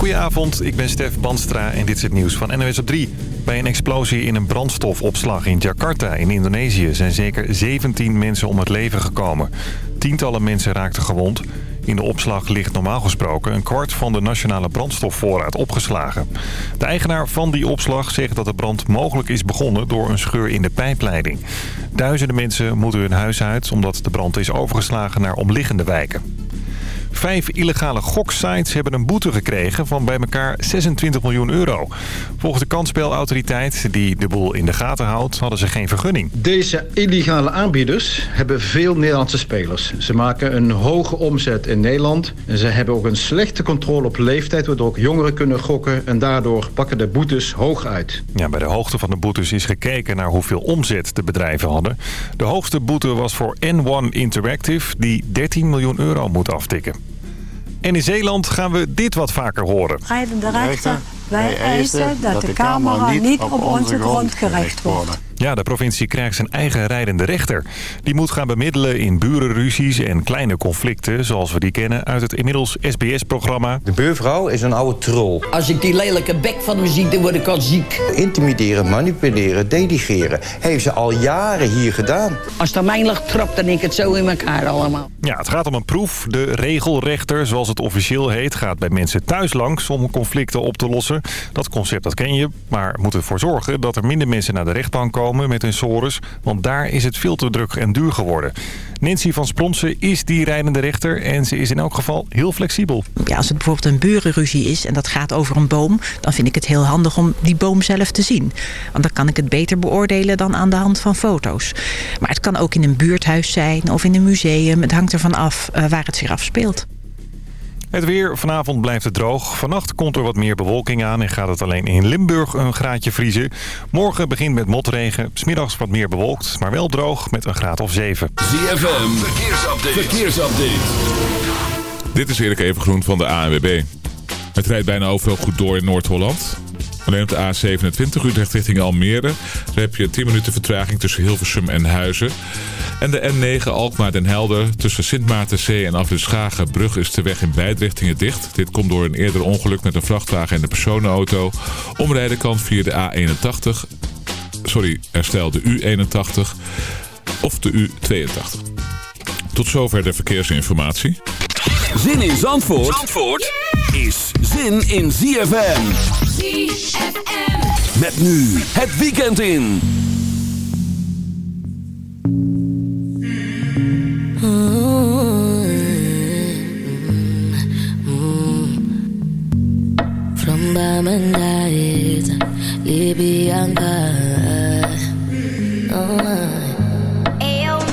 Goedenavond, ik ben Stef Banstra en dit is het nieuws van NOS op 3. Bij een explosie in een brandstofopslag in Jakarta in Indonesië... zijn zeker 17 mensen om het leven gekomen. Tientallen mensen raakten gewond. In de opslag ligt normaal gesproken een kwart van de nationale brandstofvoorraad opgeslagen. De eigenaar van die opslag zegt dat de brand mogelijk is begonnen door een scheur in de pijpleiding. Duizenden mensen moeten hun huis uit omdat de brand is overgeslagen naar omliggende wijken. Vijf illegale goksites hebben een boete gekregen van bij elkaar 26 miljoen euro. Volgens de kansspelautoriteit, die de boel in de gaten houdt, hadden ze geen vergunning. Deze illegale aanbieders hebben veel Nederlandse spelers. Ze maken een hoge omzet in Nederland. En ze hebben ook een slechte controle op leeftijd, waardoor ook jongeren kunnen gokken. En daardoor pakken de boetes hoog uit. Ja, bij de hoogte van de boetes is gekeken naar hoeveel omzet de bedrijven hadden. De hoogste boete was voor N1 Interactive, die 13 miljoen euro moet aftikken. En in Zeeland gaan we dit wat vaker horen. Rechter, wij eisen dat de camera niet op onze grond gericht wordt. Ja, de provincie krijgt zijn eigen rijdende rechter. Die moet gaan bemiddelen in burenruzies en kleine conflicten... zoals we die kennen uit het inmiddels SBS-programma. De buurvrouw is een oude troll. Als ik die lelijke bek van hem zie, dan word ik al ziek. Intimideren, manipuleren, delegeren. Heeft ze al jaren hier gedaan. Als het mijn lag trapt, dan ik het zo in elkaar allemaal. Ja, het gaat om een proef. De regelrechter, zoals het officieel heet, gaat bij mensen thuis langs... om conflicten op te lossen. Dat concept dat ken je, maar moet ervoor zorgen... dat er minder mensen naar de rechtbank komen met hun sores, want daar is het veel te druk en duur geworden. Nancy van Spronsen is die rijdende rechter en ze is in elk geval heel flexibel. Ja, als het bijvoorbeeld een burenruzie is en dat gaat over een boom... dan vind ik het heel handig om die boom zelf te zien. Want dan kan ik het beter beoordelen dan aan de hand van foto's. Maar het kan ook in een buurthuis zijn of in een museum. Het hangt ervan af uh, waar het zich afspeelt. Het weer. Vanavond blijft het droog. Vannacht komt er wat meer bewolking aan en gaat het alleen in Limburg een graadje vriezen. Morgen begint met motregen. Smiddags wat meer bewolkt, maar wel droog met een graad of 7. ZFM. Verkeersupdate. Verkeersupdate. Dit is Erik Evengroen van de ANWB. Het rijdt bijna overal goed door in Noord-Holland. Alleen op de A27 Utrecht richting Almere. Daar heb je 10 minuten vertraging tussen Hilversum en Huizen. En de N9 Alkmaar den Helder tussen Sint Maartenzee en Afrit Schagenbrug is de weg in beide richtingen dicht. Dit komt door een eerder ongeluk met een vrachtwagen en de personenauto. Omrijden kan via de A81, sorry, herstel de U81 of de U82. Tot zover de verkeersinformatie. Zin in Zandvoort, Zandvoort is zin in ZFM. ZFM. Met nu het weekend in. Oh,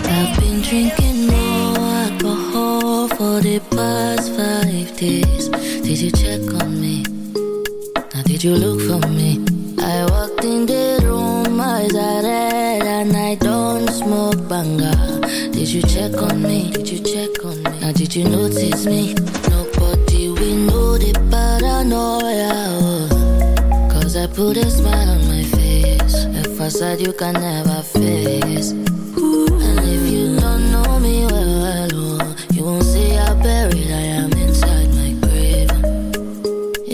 I've been drinking for the past five days. Did you check on me? Now did you look for me? I walked in the room, eyes are red, and I don't smoke banga. Did you check on me? Did you check on me? Now did you notice me? Nobody we know the paranoia. oh. Cause I put a smile on my face. A facade you can never face.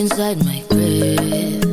Inside my grave.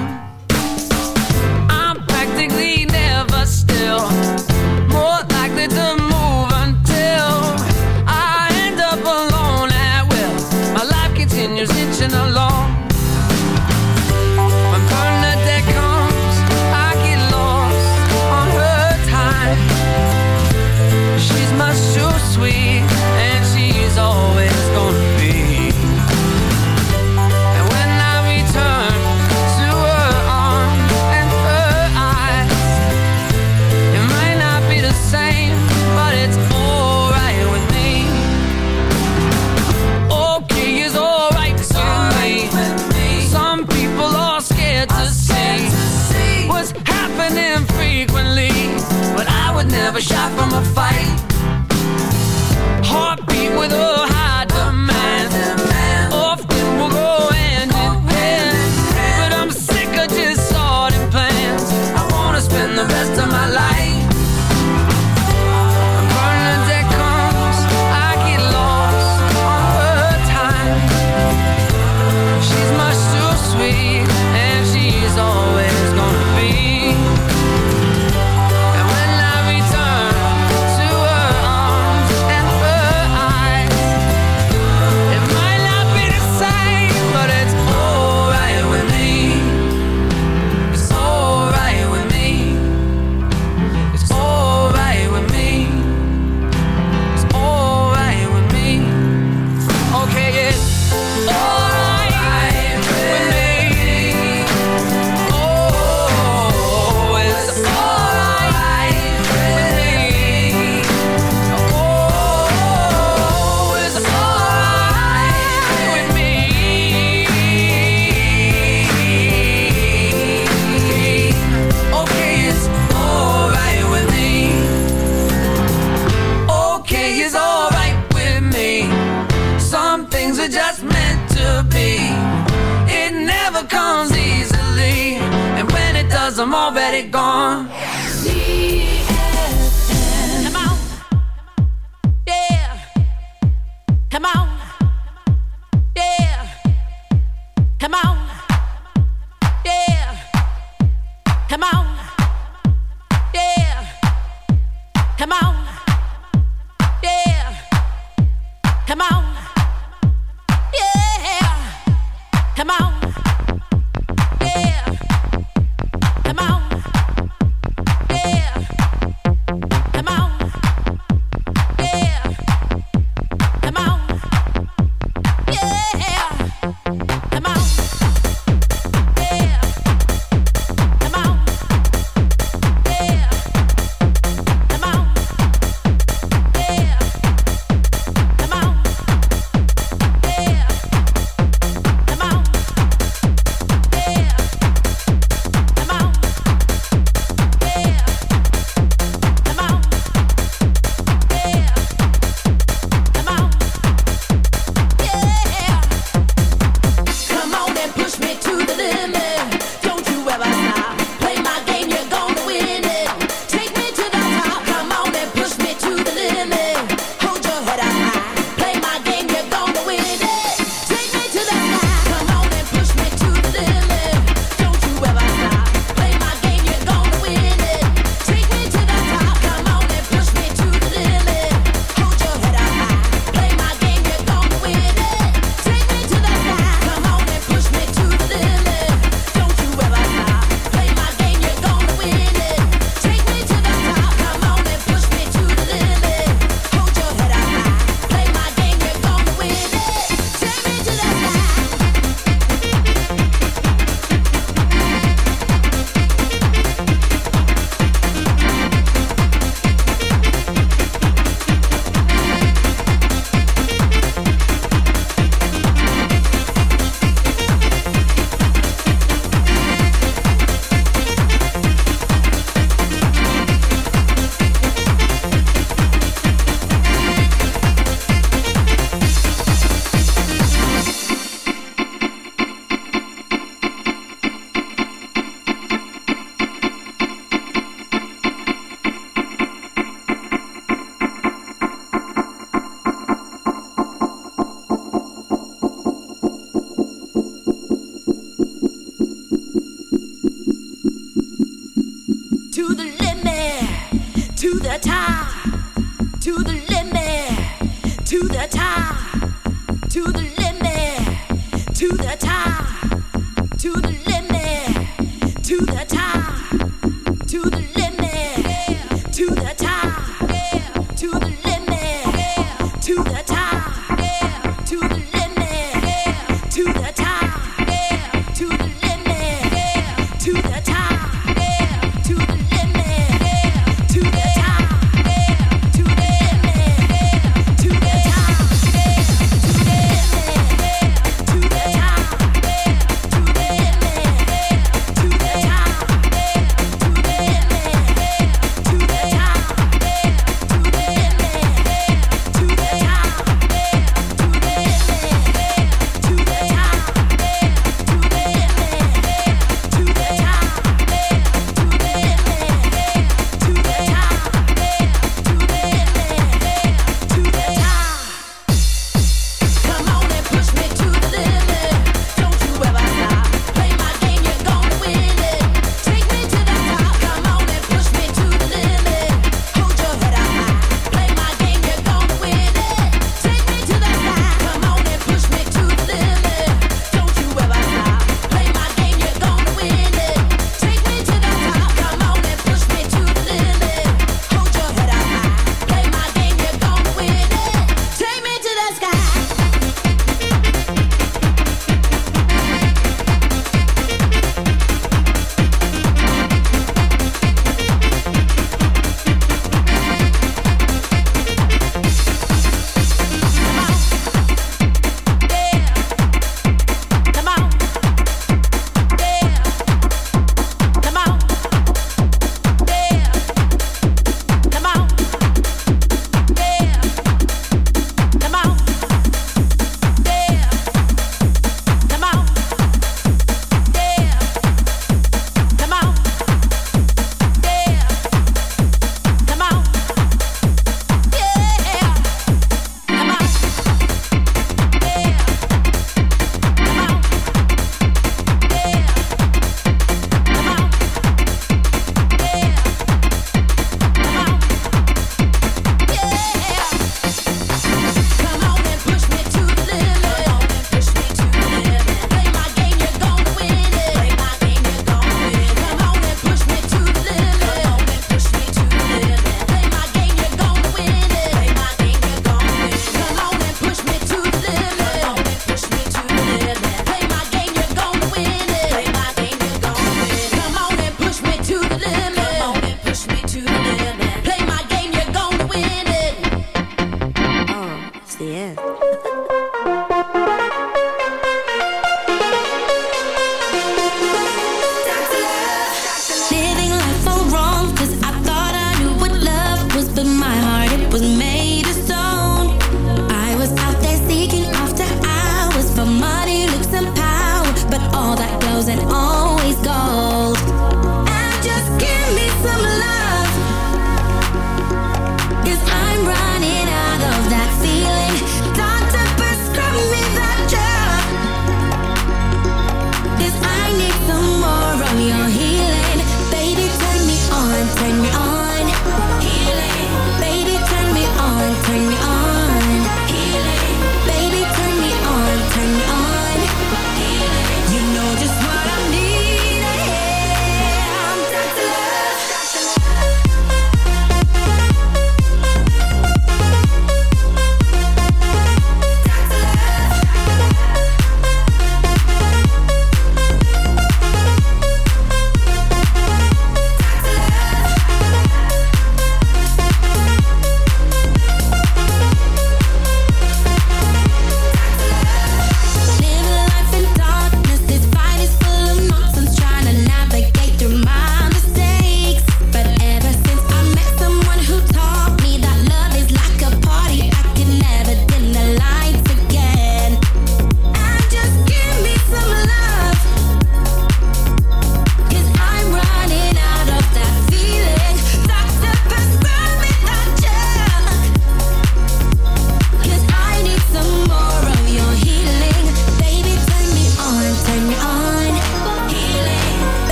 To the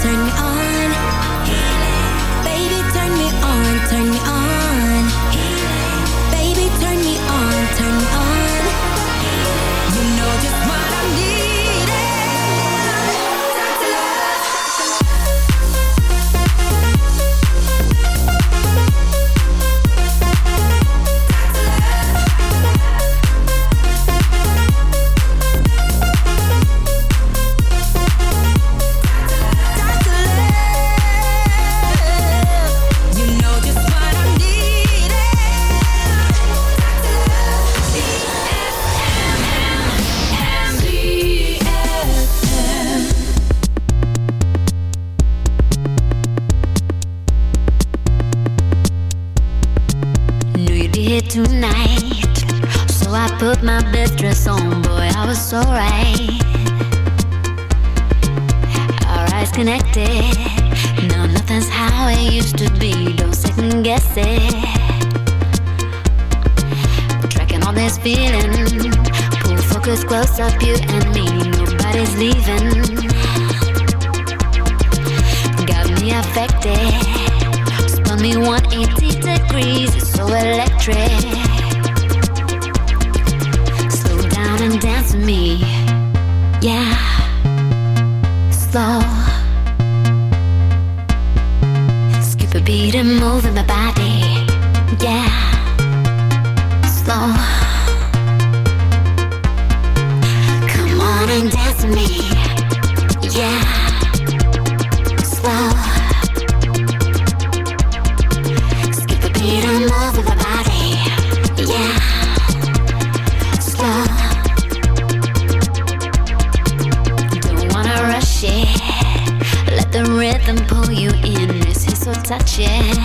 turn me on. shit.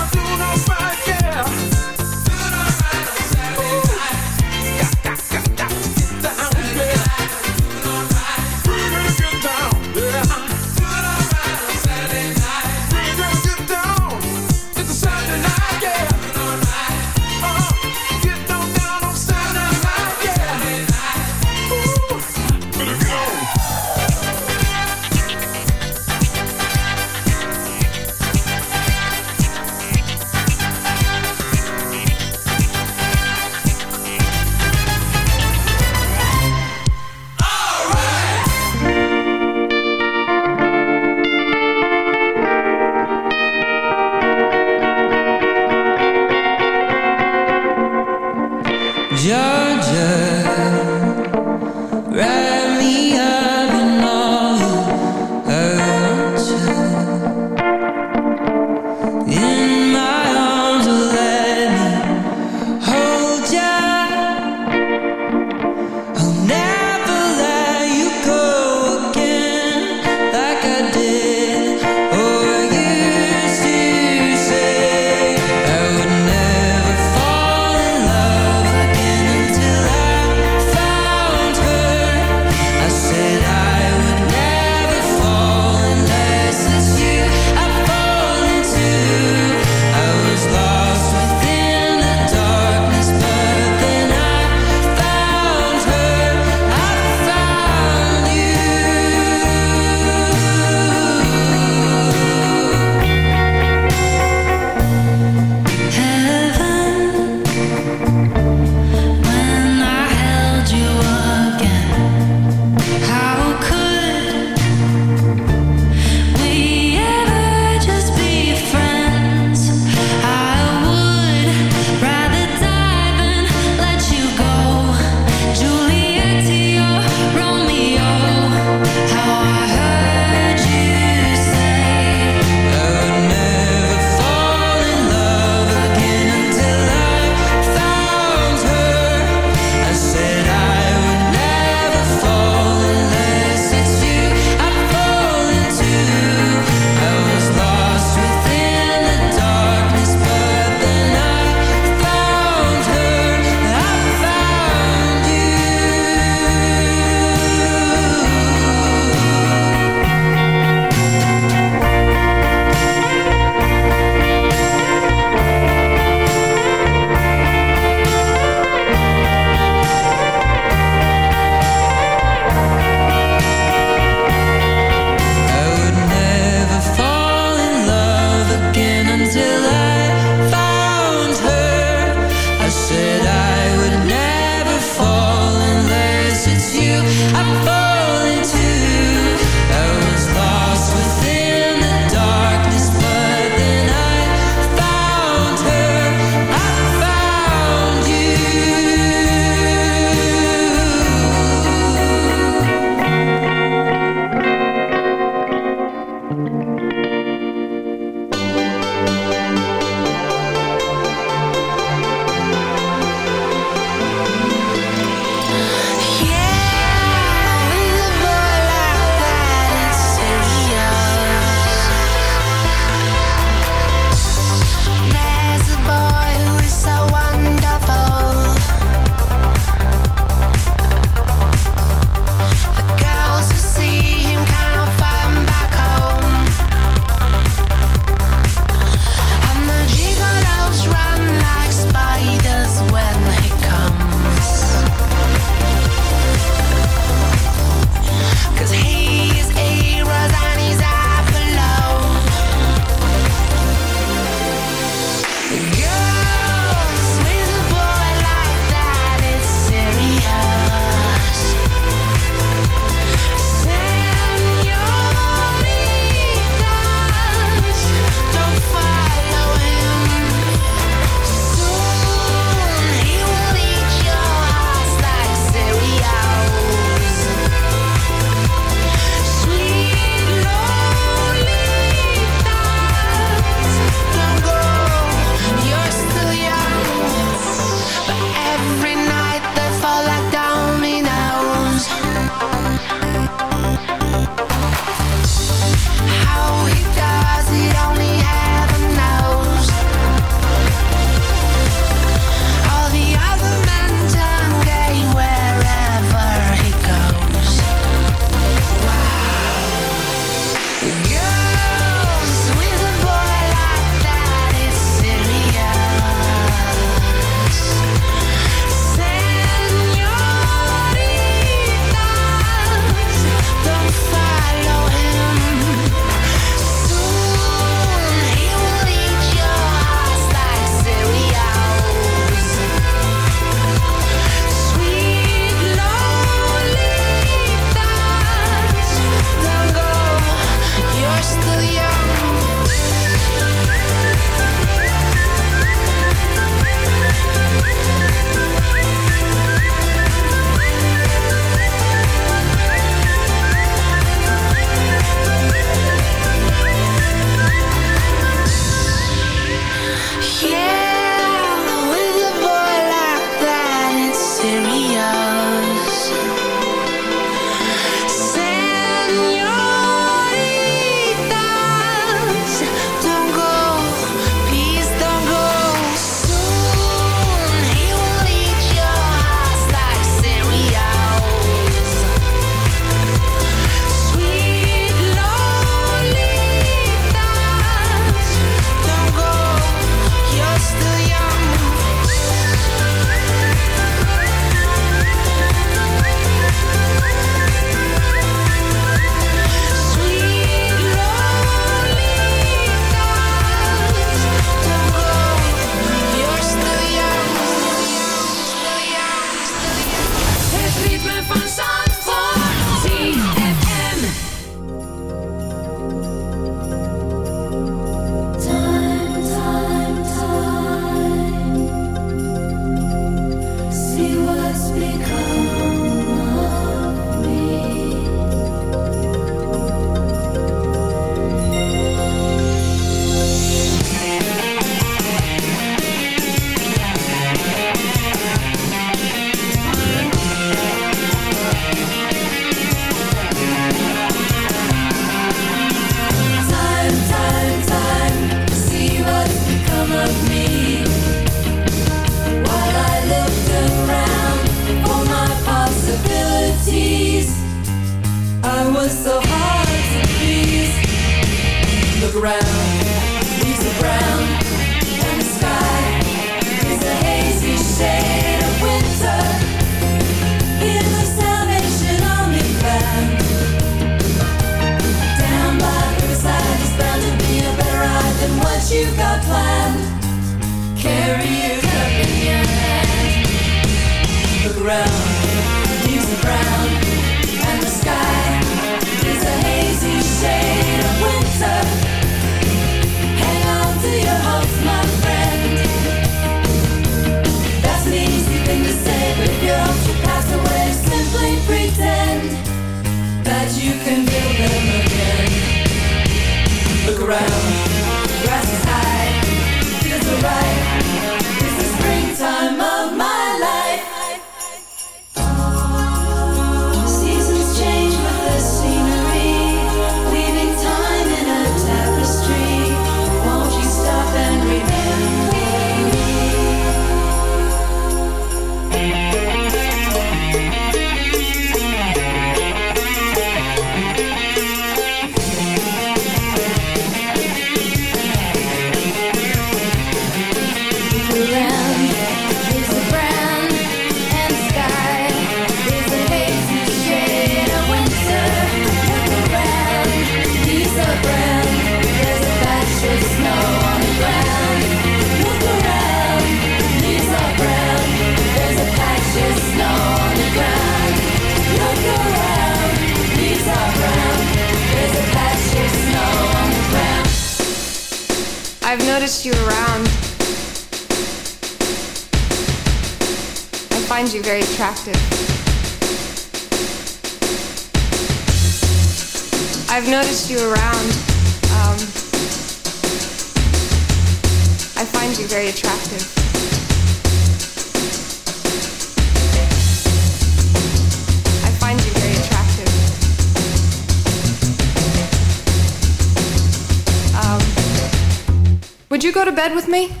bed with me?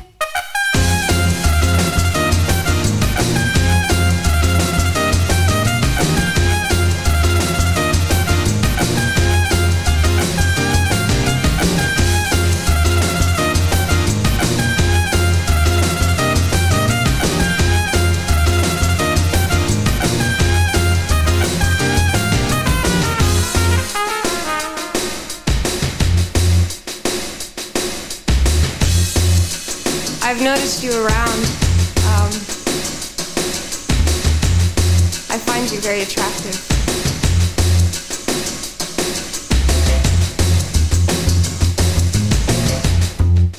find you very attractive.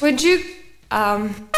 Would you um,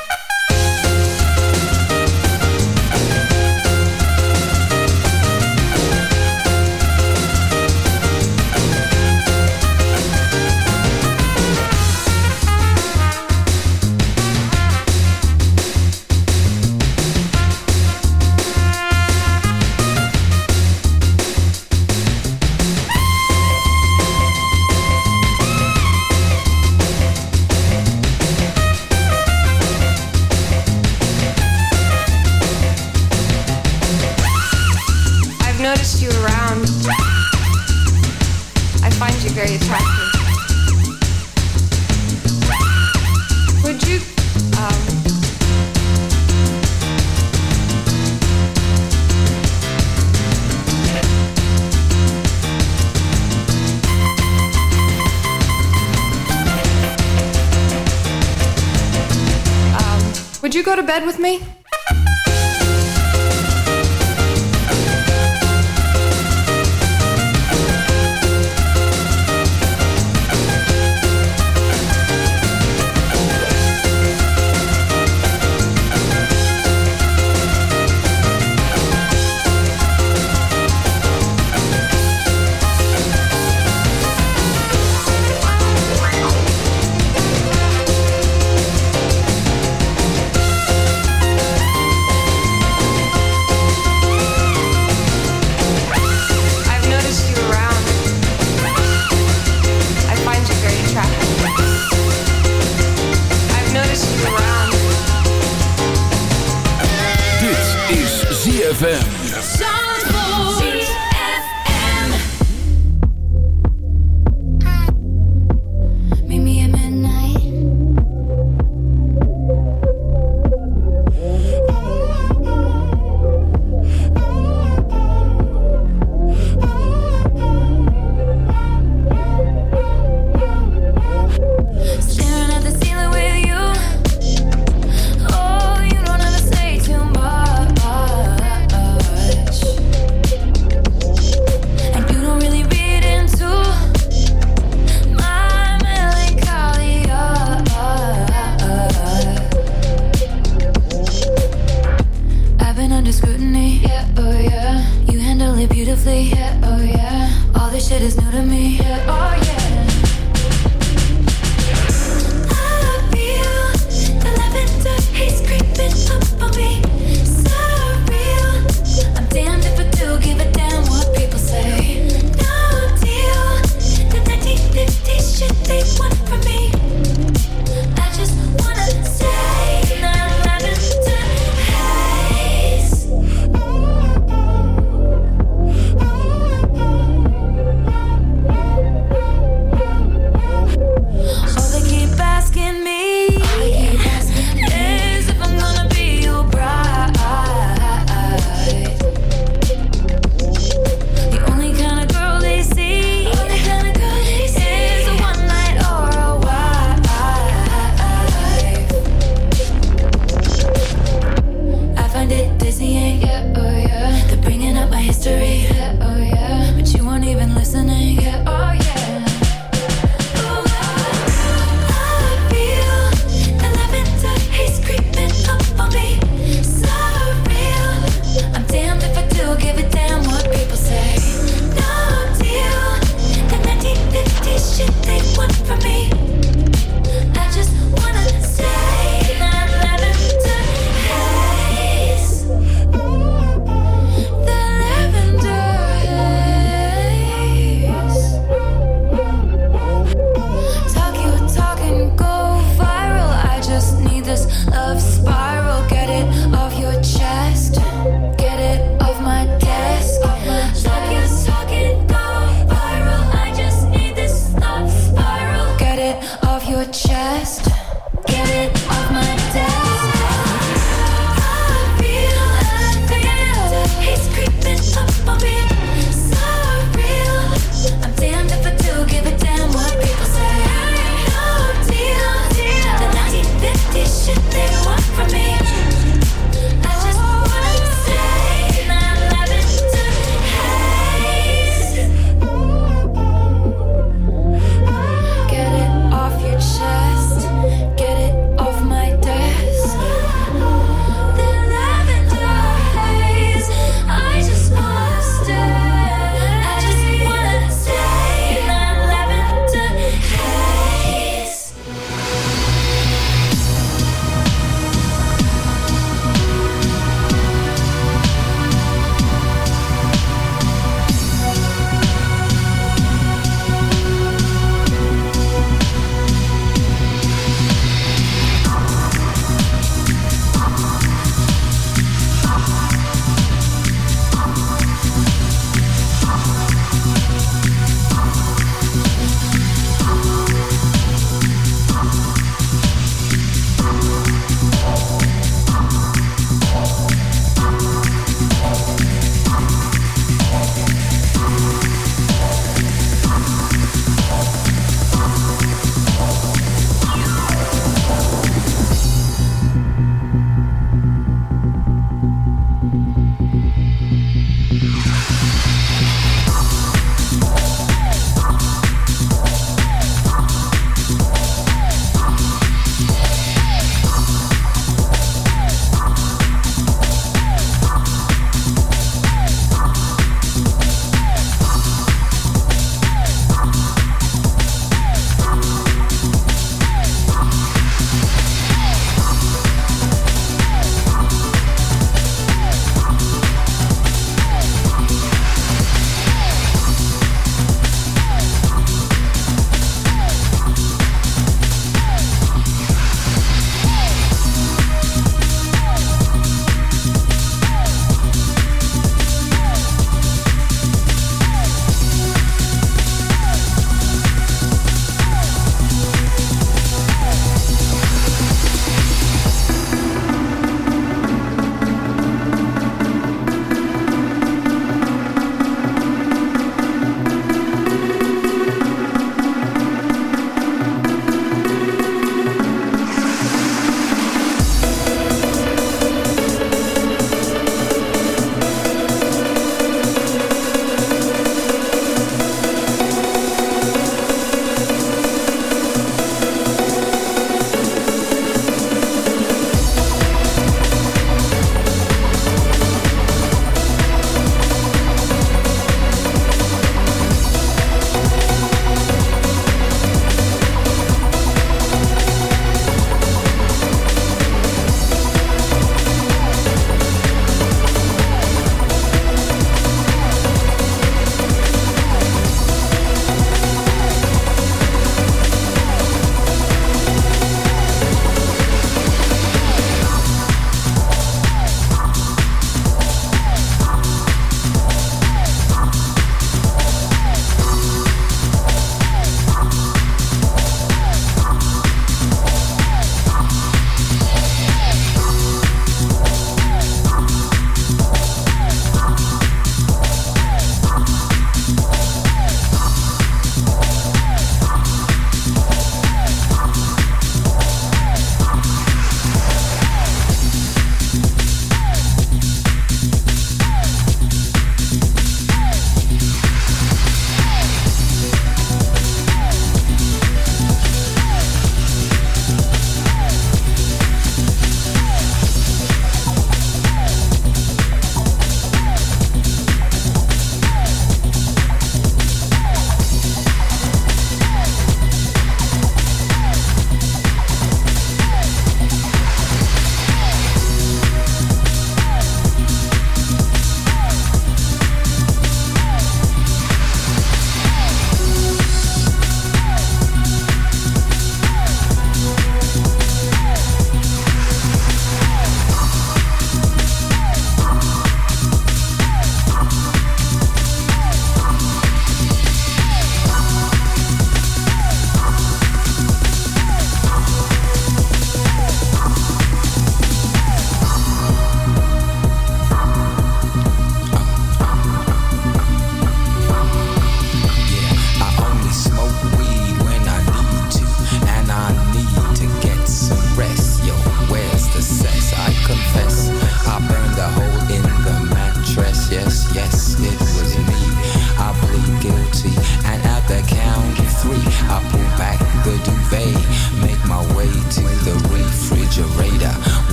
go to bed with me? ZFM.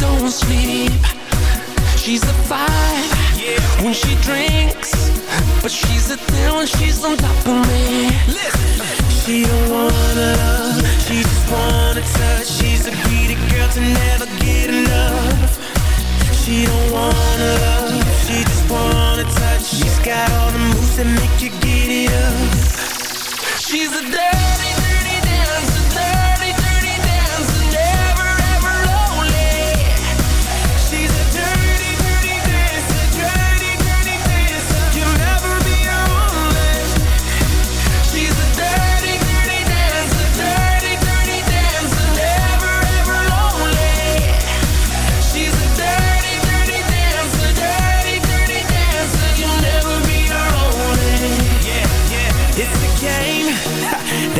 Don't sleep. She's a five when she drinks, but she's a ten when she's on top of me. She don't wanna love, she just wanna touch. She's a greedy girl to never get enough. She don't wanna love, she just wanna touch. She's got all the moves that make you get it up. She's a dirty, dirty dancer,